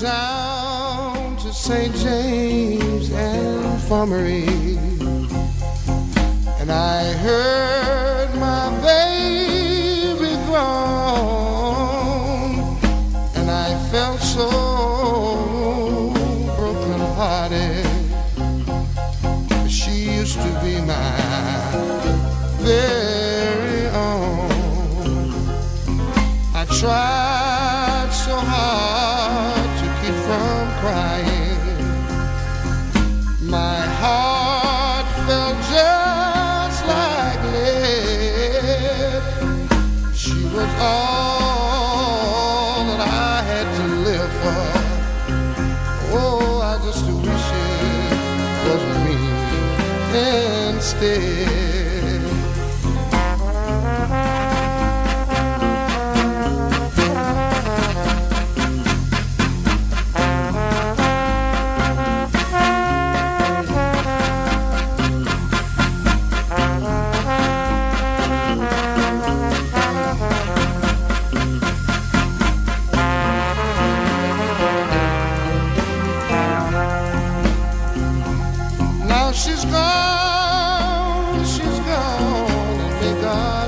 down to St. James Infirmary and I heard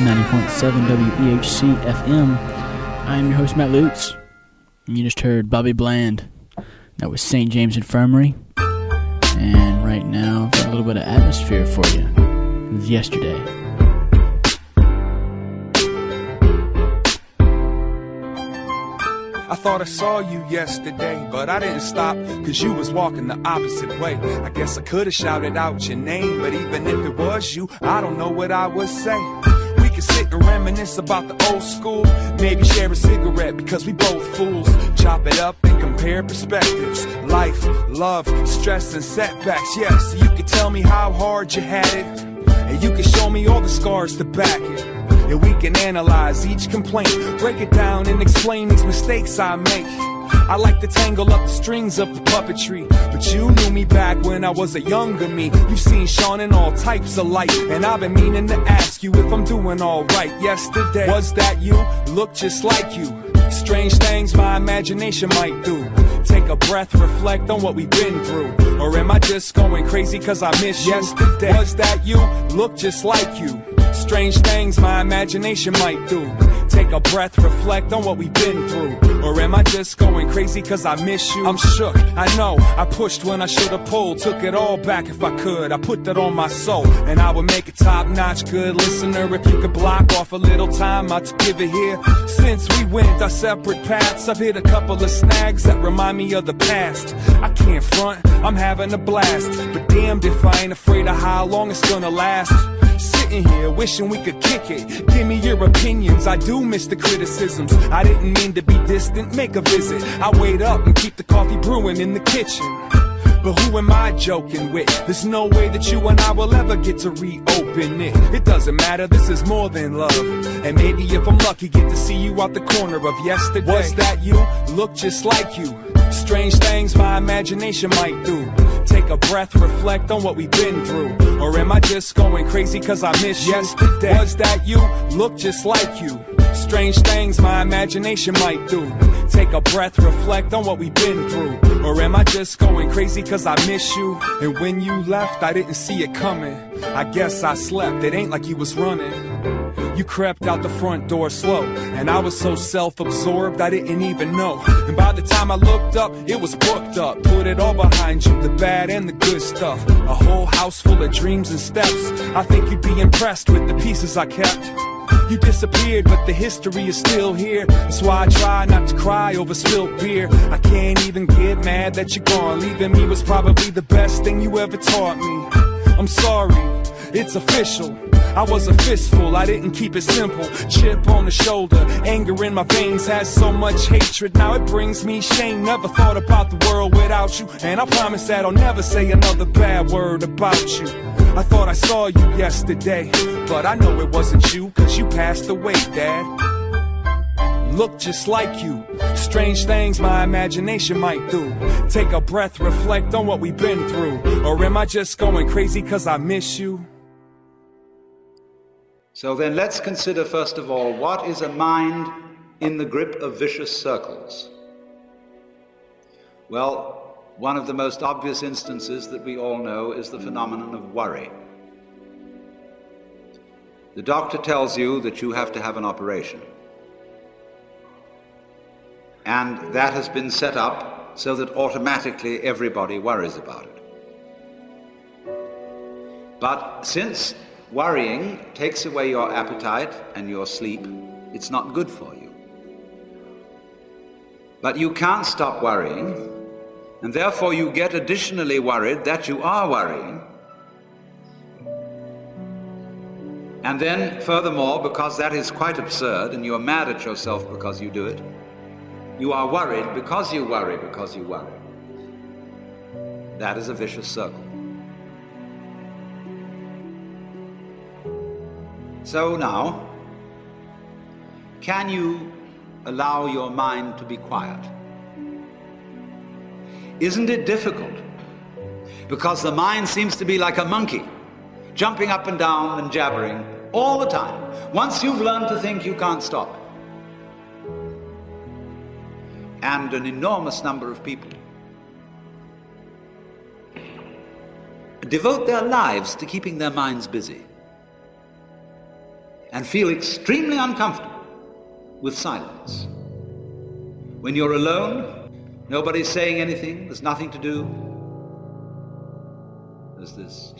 90.7 WEHC FM. I am your host, Matt Lutz. You just heard Bobby Bland. That was St. James Infirmary. And right now, I've got a little bit of atmosphere for you. It was yesterday. I thought I saw you yesterday, but I didn't stop, cause you was walking the opposite way. I guess I could've shouted out your name, but even if it was you, I don't know what I would say. Could sit and reminisce about the old school, maybe share a cigarette because we both fools. Chop it up and compare perspectives. Life, love, stress, and setbacks. Yes, you can tell me how hard you had it, and you can show me all the scars to back it. And we can analyze each complaint, break it down and explain these mistakes I make. I like to tangle up the strings of the puppetry, but you knew me back when I was a younger me. You've seen Sean in all types of light, and I've been meaning to ask you if I'm doing alright. Yesterday, was that you? Look just like you. Strange things my imagination might do. Take a breath, reflect on what we've been through. Or am I just going crazy cause I miss you? Yesterday, was that you? Look just like you. Strange things my imagination might do. Take a breath, reflect on what we've been through. Or am I just going crazy cause I miss you? I'm shook, I know. I pushed when I should've pulled. Took it all back if I could. I put that on my soul. And I would make a top notch good listener if you could block off a little time I'd give it here. Since we went our separate paths, I've hit a couple of snags that remind me of the past. I can't front, I'm having a blast. But damned if I ain't afraid of how long it's gonna last. Sitting here wishing we could kick it. Give me your opinions. I do miss the criticisms. I didn't mean to be distant. Make a visit. I wait up and keep the coffee brewing in the kitchen. But who am I joking with? There's no way that you and I will ever get to reopen it. It doesn't matter, this is more than love. And maybe if I'm lucky, get to see you out the corner of yesterday. Was that you? Look just like you. Strange things my imagination might do. Take a breath, reflect on what we've been through. Or am I just going crazy cause I miss you? Yesterday. Was that you? Look just like you. Strange things my imagination might do. Take a breath, reflect on what we've been through. Or am I just going crazy cause I miss you? And when you left, I didn't see it coming. I guess I slept, it ain't like you was running. You crept out the front door slow, and I was so self absorbed I didn't even know. And by the time I looked up, it was booked up. Put it all behind you, the bad and the good stuff. A whole house full of dreams and steps. I think you'd be impressed with the pieces I kept. You disappeared, but the history is still here. That's why I try not to cry over spilled beer. I can't even get mad that you're gone. Leaving me was probably the best thing you ever taught me. I'm sorry, it's official. I was a fistful, I didn't keep it simple. Chip on the shoulder, anger in my veins has so much hatred. Now it brings me shame. Never thought about the world without you. And I promise that I'll never say another bad word about you. I thought I saw you yesterday, but I know it wasn't you, cause you passed away, Dad. Look just like you. Strange things my imagination might do. Take a breath, reflect on what we've been through. Or am I just going crazy cause I miss you? So then let's consider first of all what is a mind in the grip of vicious circles? Well, one of the most obvious instances that we all know is the phenomenon of worry. The doctor tells you that you have to have an operation. And that has been set up so that automatically everybody worries about it. But since worrying takes away your appetite and your sleep, it's not good for you. But you can't stop worrying and therefore, you get additionally worried that you are worrying. And then, furthermore, because that is quite absurd and you are mad at yourself because you do it, you are worried because you worry because you worry. That is a vicious circle. So now, can you allow your mind to be quiet? Isn't it difficult? Because the mind seems to be like a monkey, jumping up and down and jabbering all the time. Once you've learned to think, you can't stop. And an enormous number of people devote their lives to keeping their minds busy and feel extremely uncomfortable with silence. When you're alone, Nobody's saying anything. There's nothing to do. There's this,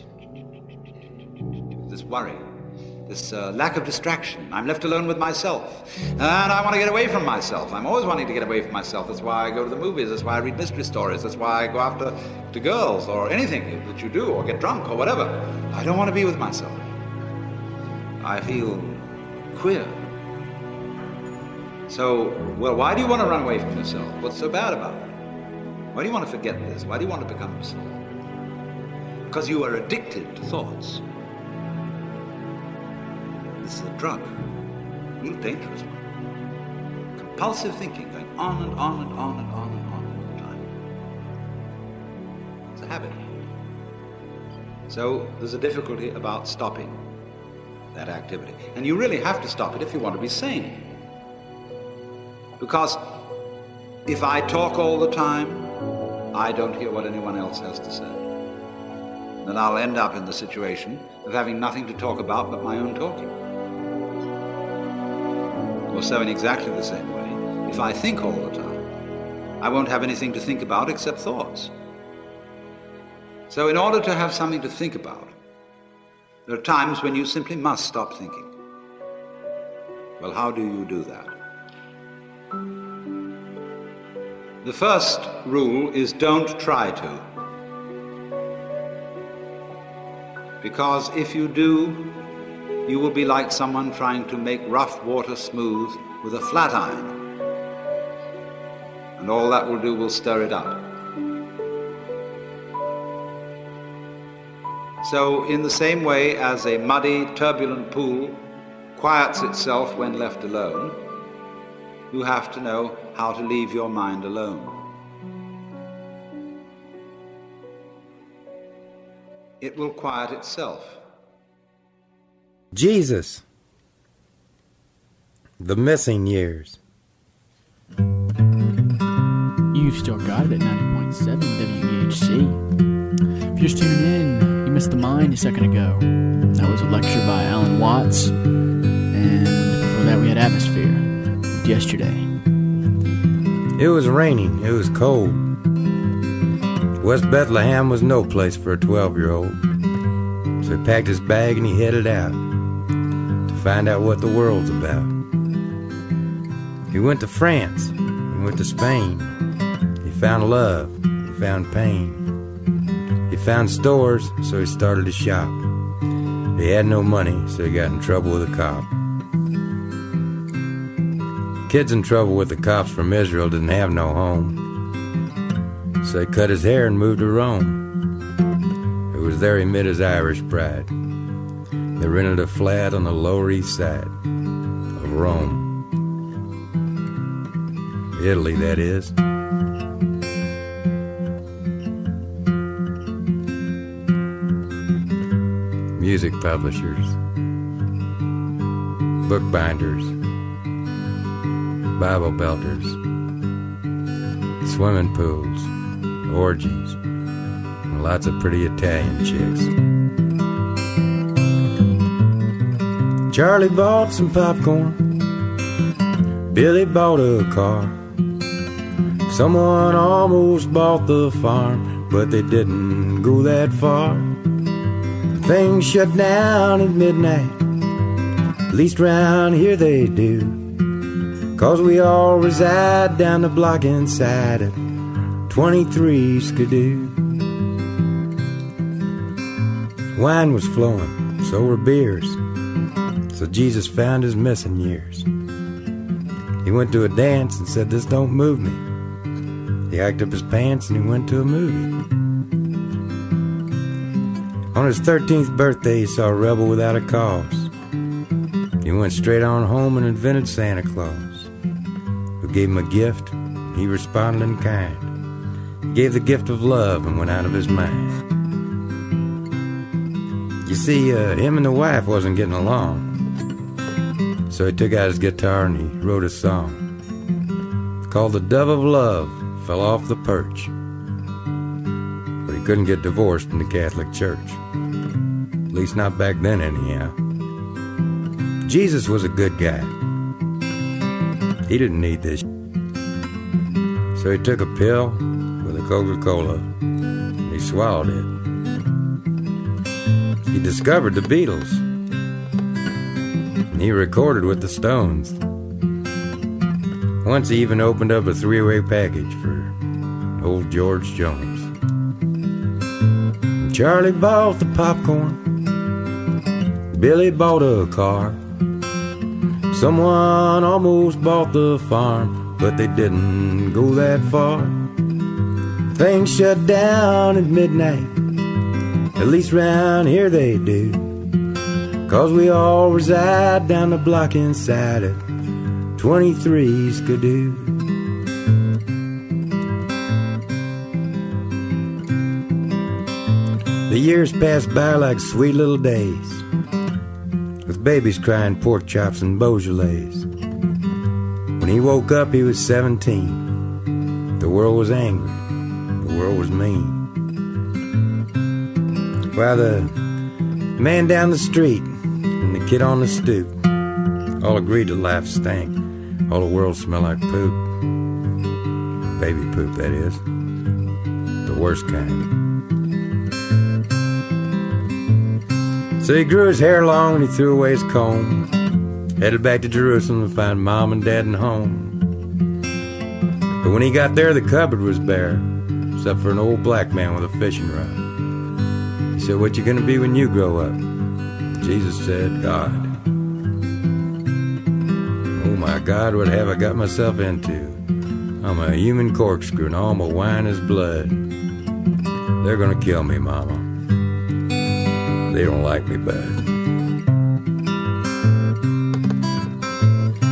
this worry, this uh, lack of distraction. I'm left alone with myself. And I want to get away from myself. I'm always wanting to get away from myself. That's why I go to the movies. That's why I read mystery stories. That's why I go after to girls or anything that you do or get drunk or whatever. I don't want to be with myself. I feel queer. So, well, why do you want to run away from yourself? What's so bad about it? Why do you want to forget this? Why do you want to become small? Because you are addicted to thoughts. This is a drug, a real dangerous one. Compulsive thinking, going on and on and on and on and on all the time. It's a habit. So there's a difficulty about stopping that activity. And you really have to stop it if you want to be sane. Because if I talk all the time, I don't hear what anyone else has to say. Then I'll end up in the situation of having nothing to talk about but my own talking. Or so in exactly the same way, if I think all the time, I won't have anything to think about except thoughts. So in order to have something to think about, there are times when you simply must stop thinking. Well, how do you do that? The first rule is don't try to. Because if you do, you will be like someone trying to make rough water smooth with a flat iron. And all that will do will stir it up. So, in the same way as a muddy, turbulent pool quiets itself when left alone, you have to know how to leave your mind alone. It will quiet itself. Jesus. The missing years. You've still got it at 90.7 WEHC. If you're just tuning in, you missed the mind a second ago. That was a lecture by Alan Watts. And before that, we had Atmosphere yesterday. It was raining, it was cold. West Bethlehem was no place for a 12 year old. So he packed his bag and he headed out to find out what the world's about. He went to France, he went to Spain. He found love, he found pain. He found stores, so he started to shop. He had no money, so he got in trouble with a cop. Kids in trouble with the cops from Israel didn't have no home. So he cut his hair and moved to Rome. It was there he met his Irish bride. They rented a flat on the Lower East Side of Rome. Italy, that is. Music publishers, bookbinders, Bible belters, swimming pools, orgies, and lots of pretty Italian chicks. Charlie bought some popcorn. Billy bought a car. Someone almost bought the farm, but they didn't go that far. Things shut down at midnight. At least round here they do. Cause we all reside down the block inside of 23 Skidoo. Wine was flowing, so were beers. So Jesus found his missing years. He went to a dance and said, This don't move me. He hiked up his pants and he went to a movie. On his 13th birthday, he saw a rebel without a cause. He went straight on home and invented Santa Claus gave him a gift. He responded in kind. He gave the gift of love and went out of his mind. You see, uh, him and the wife wasn't getting along. So he took out his guitar and he wrote a song. Called The Dove of Love Fell Off the Perch. But he couldn't get divorced in the Catholic Church. At least not back then, anyhow. Jesus was a good guy. He didn't need this. So he took a pill with a Coca Cola. and He swallowed it. He discovered the Beatles. And he recorded with the Stones. Once he even opened up a three way package for old George Jones. Charlie bought the popcorn. Billy bought a car. Someone almost bought the farm, but they didn't go that far. Things shut down at midnight, at least round here they do. Cause we all reside down the block inside of 23 Skidoo. The years pass by like sweet little days babies crying pork chops and Beaujolais. When he woke up, he was 17. The world was angry. The world was mean. While the man down the street and the kid on the stoop all agreed to life stank. All the world smelled like poop. Baby poop, that is. The worst kind. So he grew his hair long and he threw away his comb. Headed back to Jerusalem to find mom and dad and home. But when he got there, the cupboard was bare, except for an old black man with a fishing rod. He said, What you gonna be when you grow up? Jesus said, God. Oh my God, what have I got myself into? I'm a human corkscrew and all my wine is blood. They're gonna kill me, Mama they don't like me back.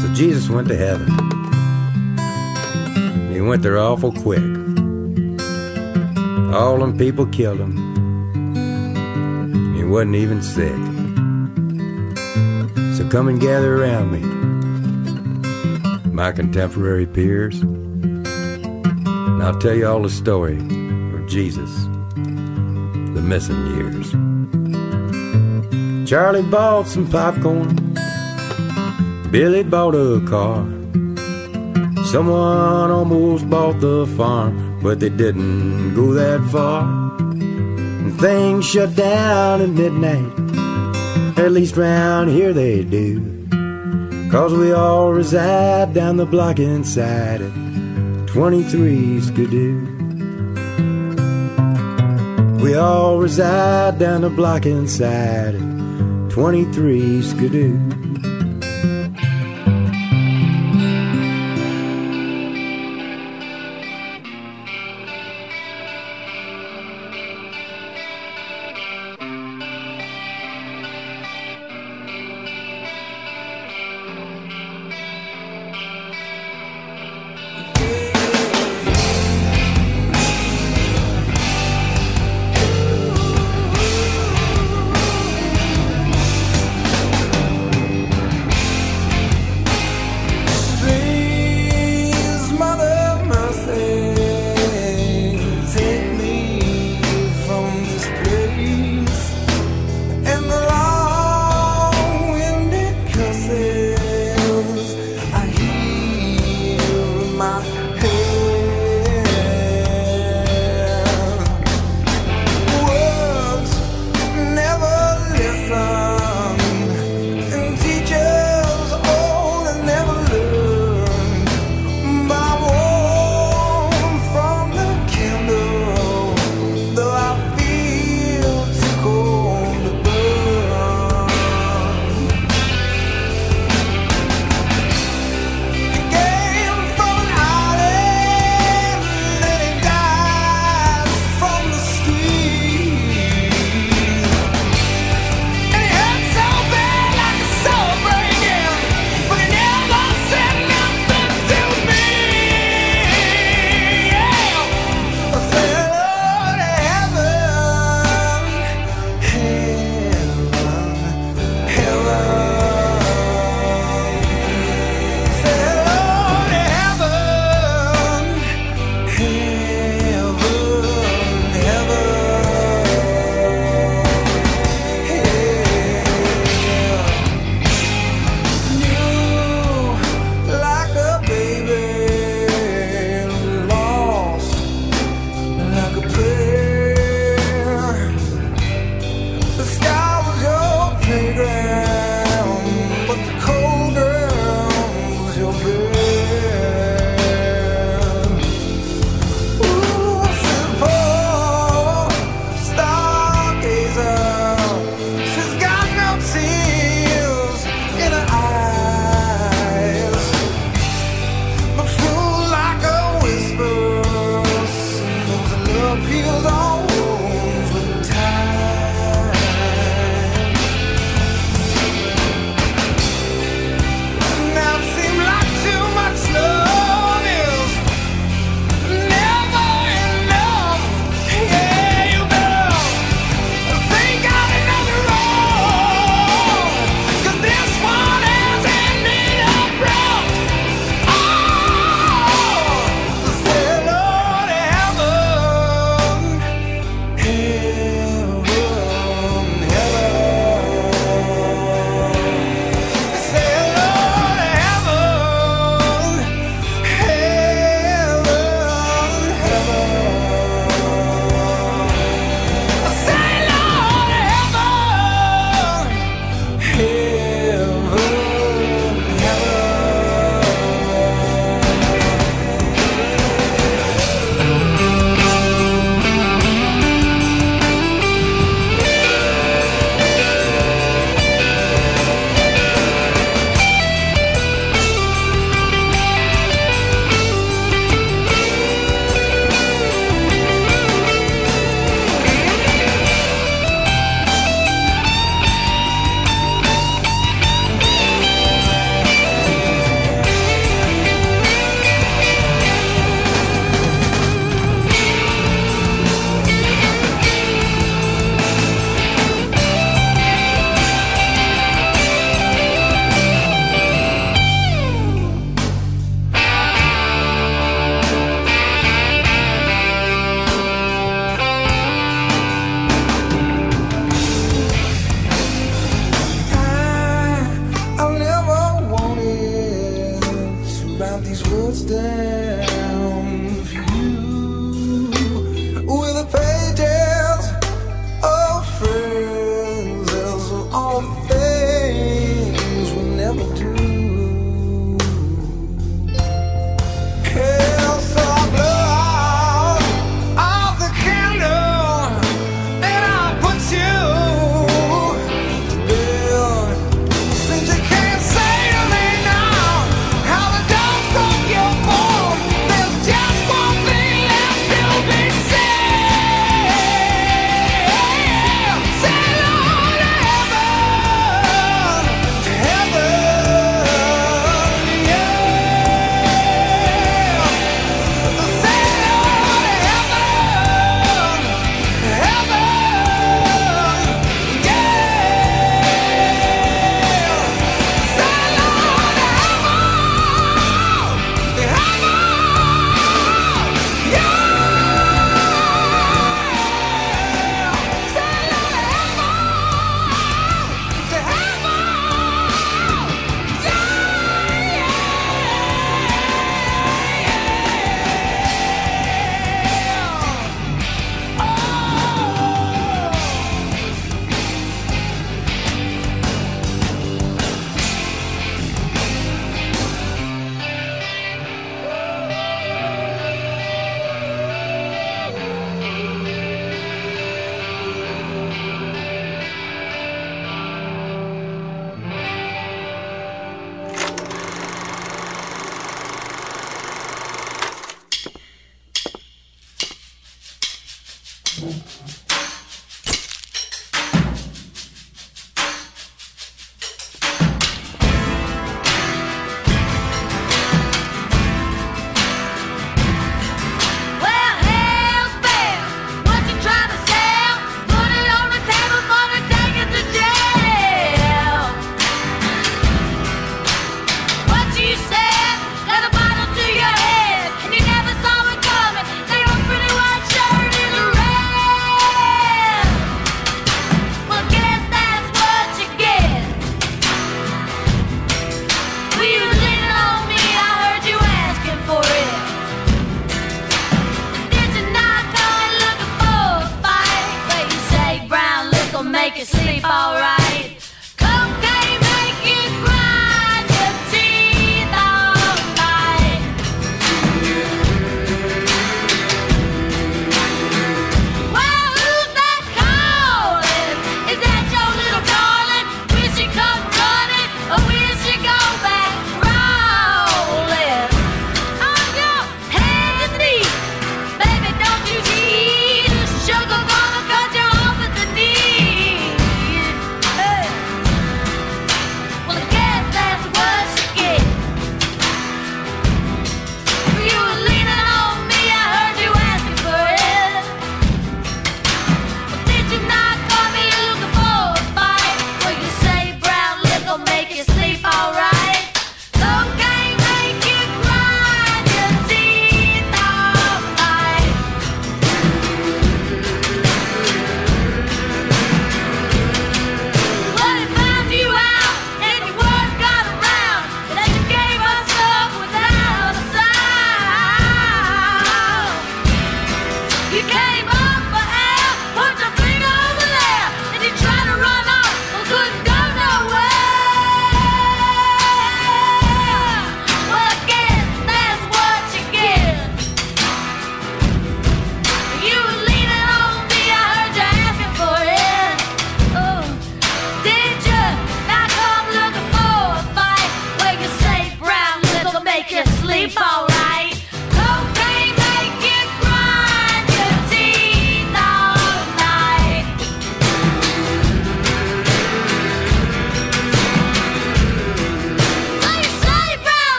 So Jesus went to heaven. He went there awful quick. All them people killed him. He wasn't even sick. So come and gather around me, my contemporary peers. And I'll tell you all the story of Jesus, the missing years. Charlie bought some popcorn. Billy bought a car. Someone almost bought the farm, but they didn't go that far. And things shut down at midnight. At least round here they do. Cause we all reside down the block inside it. 23 Skidoo. We all reside down the block inside at 23 Skidoo.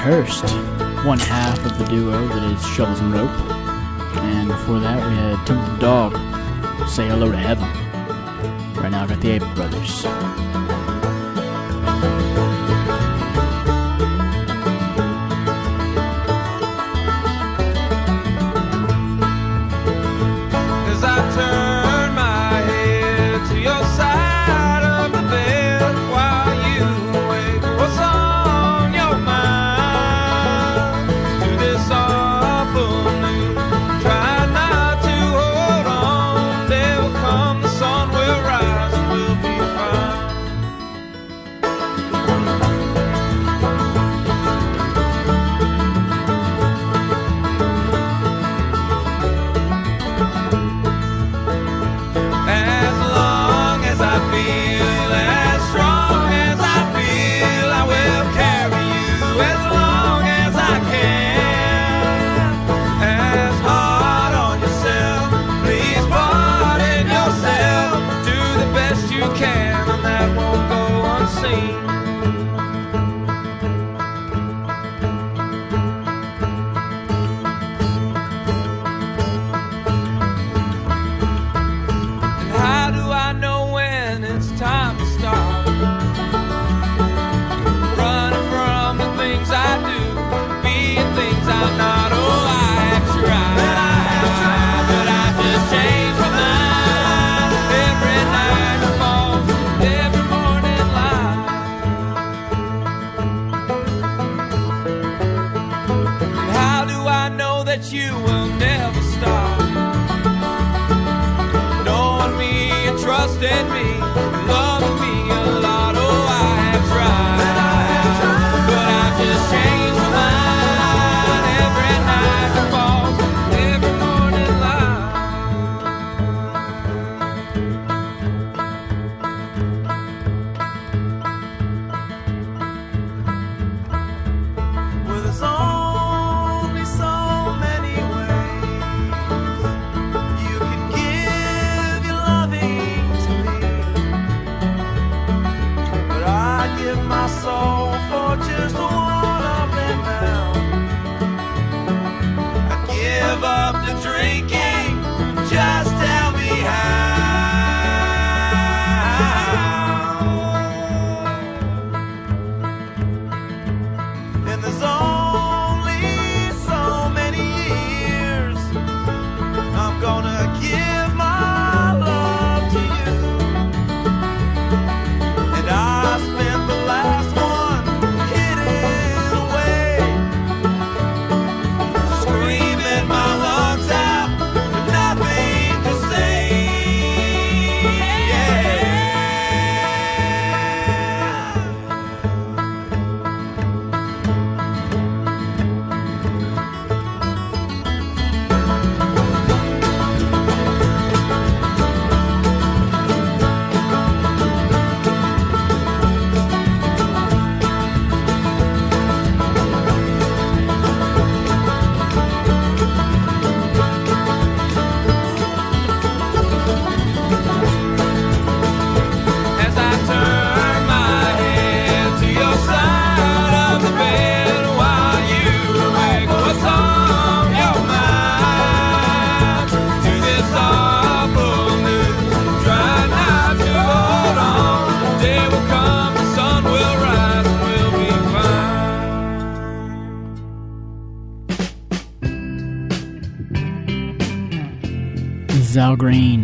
Hearst, one half of the duo that is Shovels and Rope. And before that, we had Temple Dog, Say Hello to Heaven. Right now, I got the Ape Brothers. Al Green.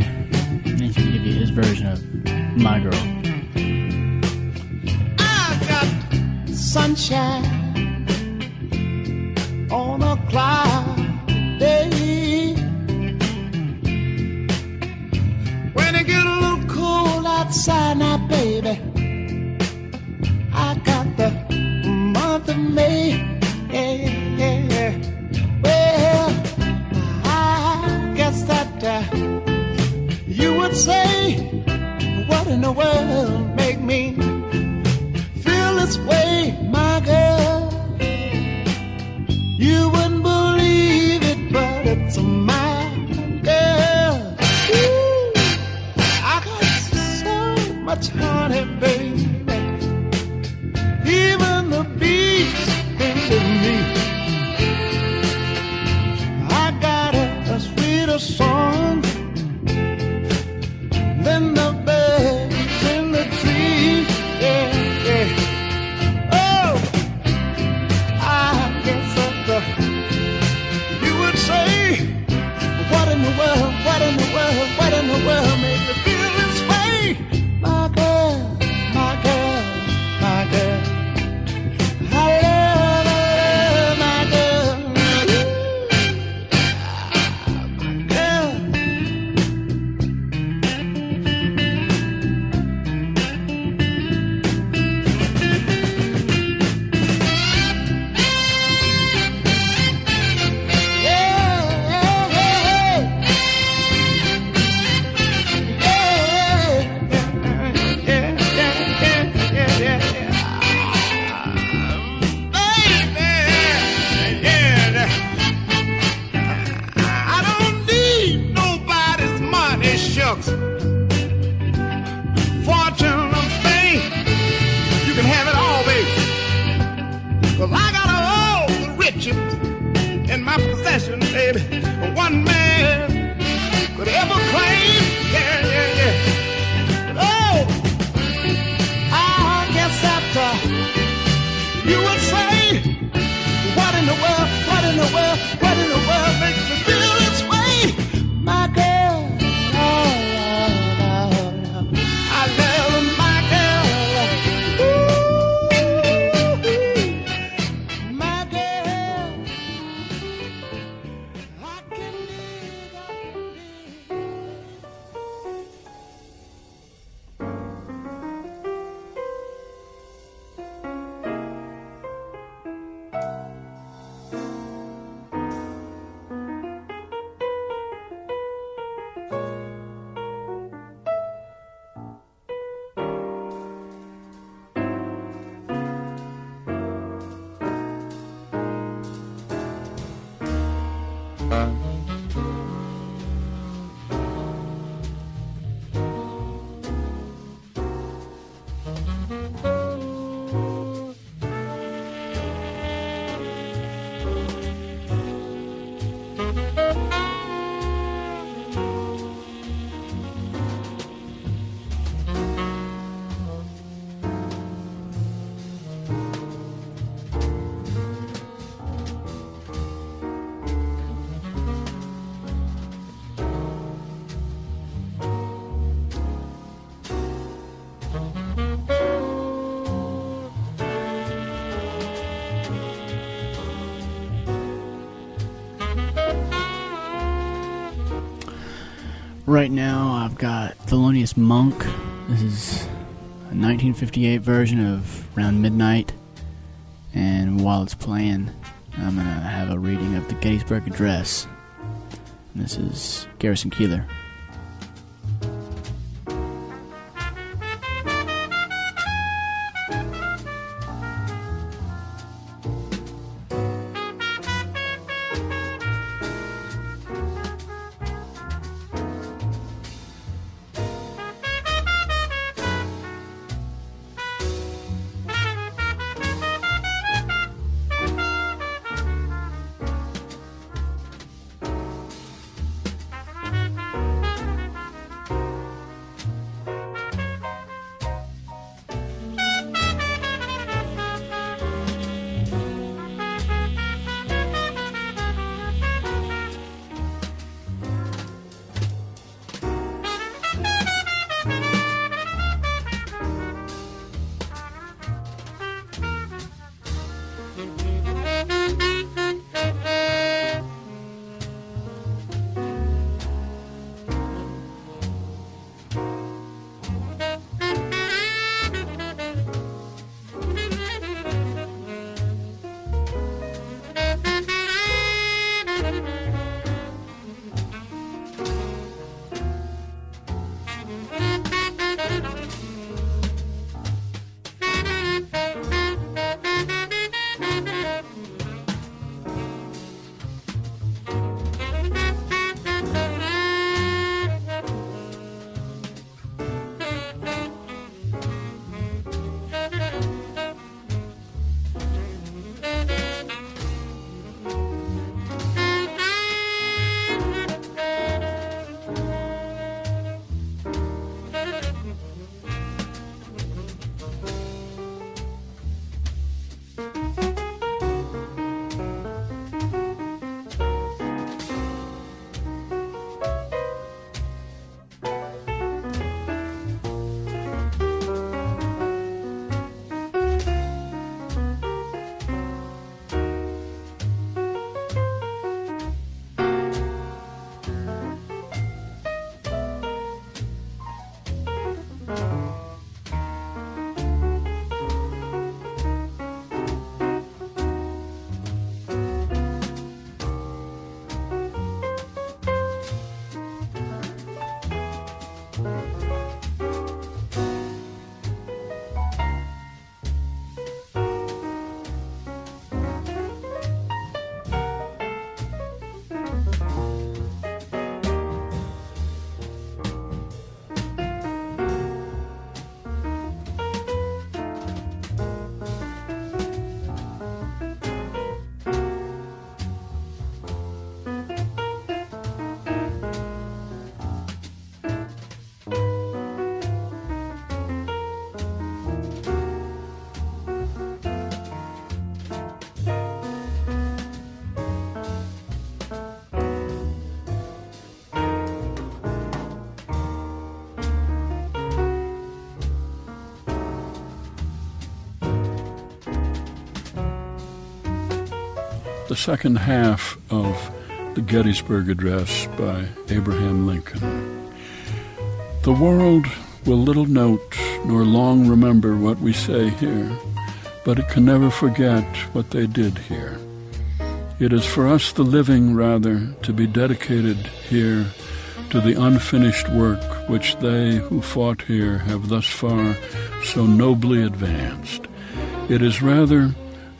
right now I've got Thelonious Monk. This is a 1958 version of Round Midnight. And while it's playing, I'm going to have a reading of the Gettysburg Address. And this is Garrison Keillor. The second half of the Gettysburg Address by Abraham Lincoln. The world will little note nor long remember what we say here, but it can never forget what they did here. It is for us, the living, rather, to be dedicated here to the unfinished work which they who fought here have thus far so nobly advanced. It is rather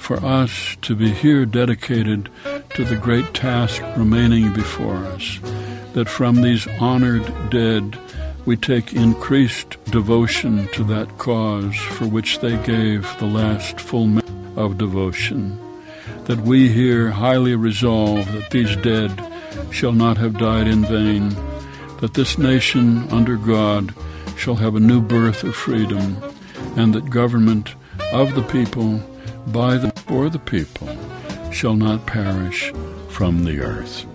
for us to be here dedicated to the great task remaining before us, that from these honored dead we take increased devotion to that cause for which they gave the last full measure of devotion, that we here highly resolve that these dead shall not have died in vain, that this nation under God shall have a new birth of freedom, and that government of the people, by the for the people, shall not perish from the earth.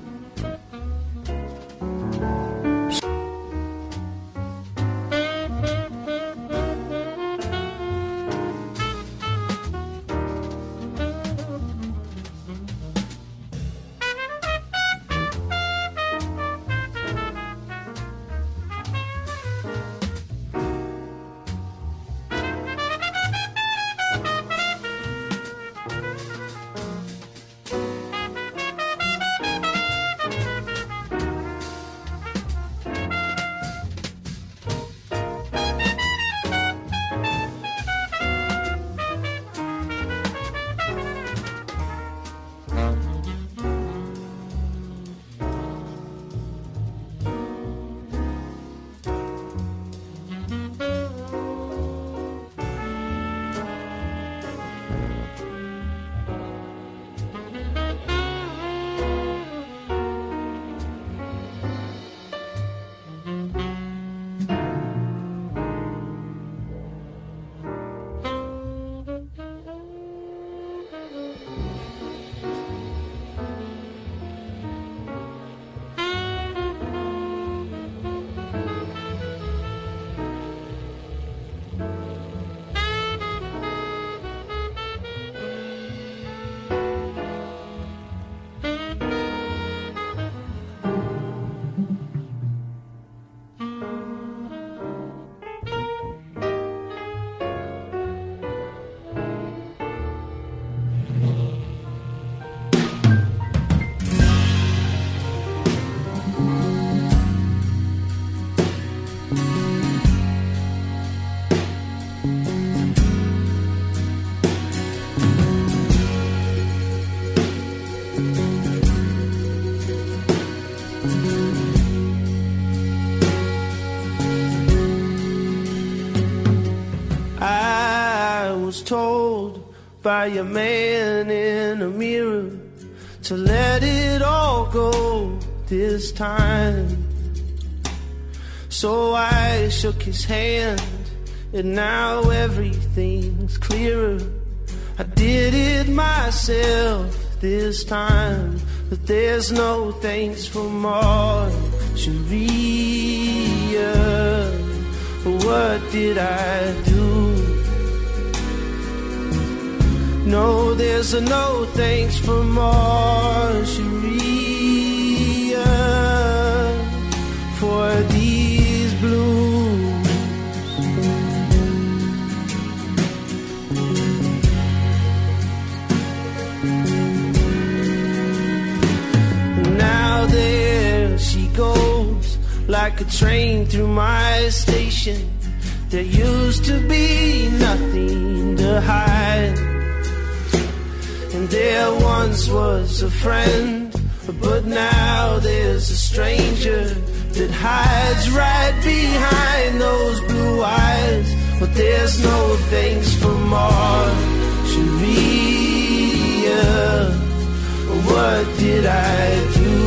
By a man in a mirror to let it all go this time. So I shook his hand, and now everything's clearer. I did it myself this time, but there's no thanks for Sharia. What did I do? No, there's a no thanks for Sharia for these blues. Now there she goes like a train through my station. There used to be nothing to hide. And there once was a friend, but now there's a stranger that hides right behind those blue eyes. But there's no thanks for Sharia. What did I do?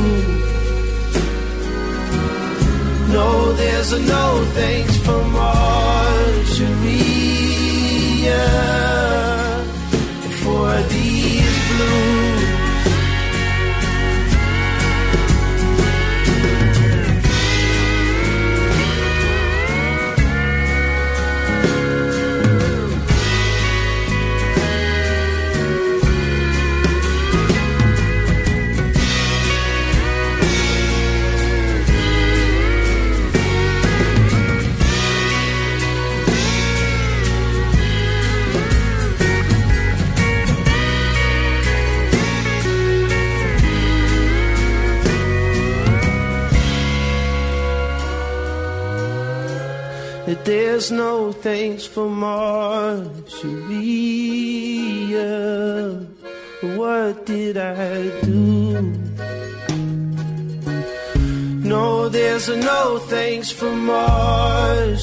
No, there's a no thanks for Sharia these There's no thanks for more. What did I do? No, there's no thanks for more